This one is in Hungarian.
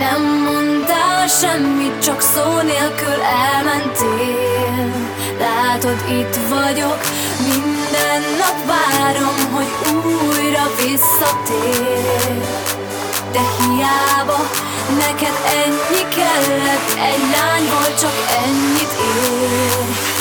Nem mondtál semmit, csak szó nélkül elmentél. Látod, itt vagyok, minden nap várom, hogy újra visszatér De hiába, neked ennyi kellett, egy lány volt, csak ennyit ér.